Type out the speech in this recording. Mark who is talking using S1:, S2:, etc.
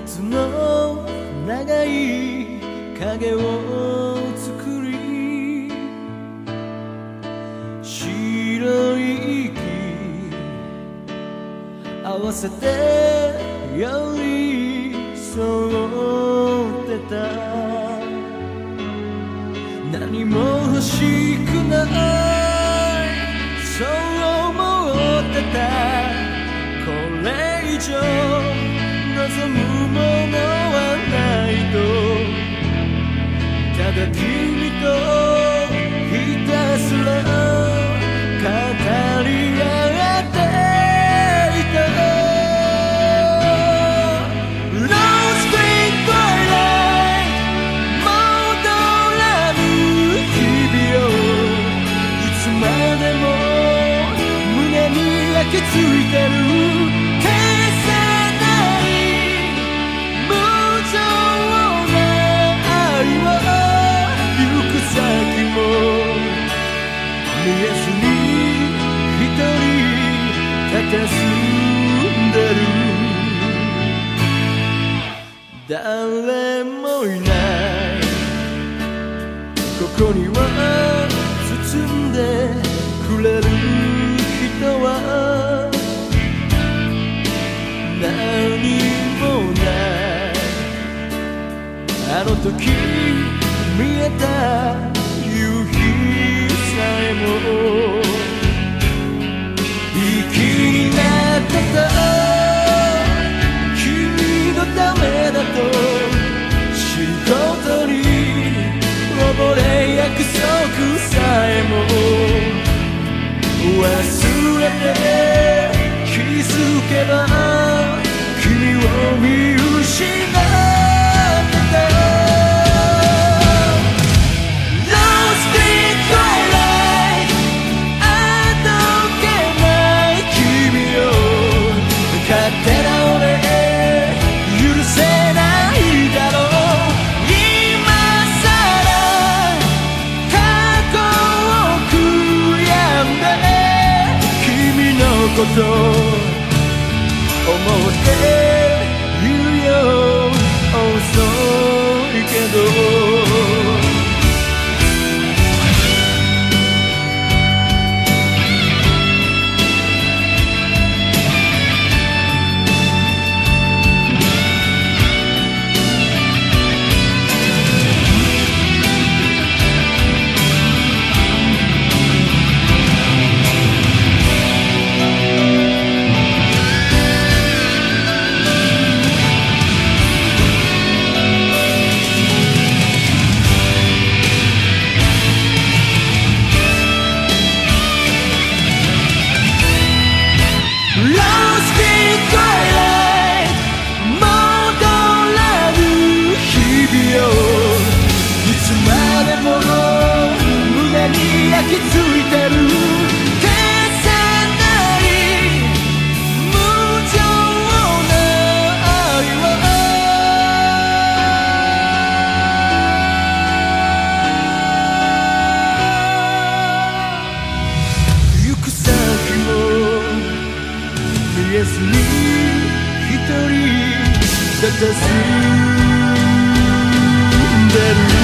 S1: 夏の長い影を作り白い息合わせてよりそってた。何も欲しくないそう思ってた。これ以上 there's a movement way たすんでる誰もいないここには包んでくれる人は何もないあの時見えた夕日さえも como usted. just you that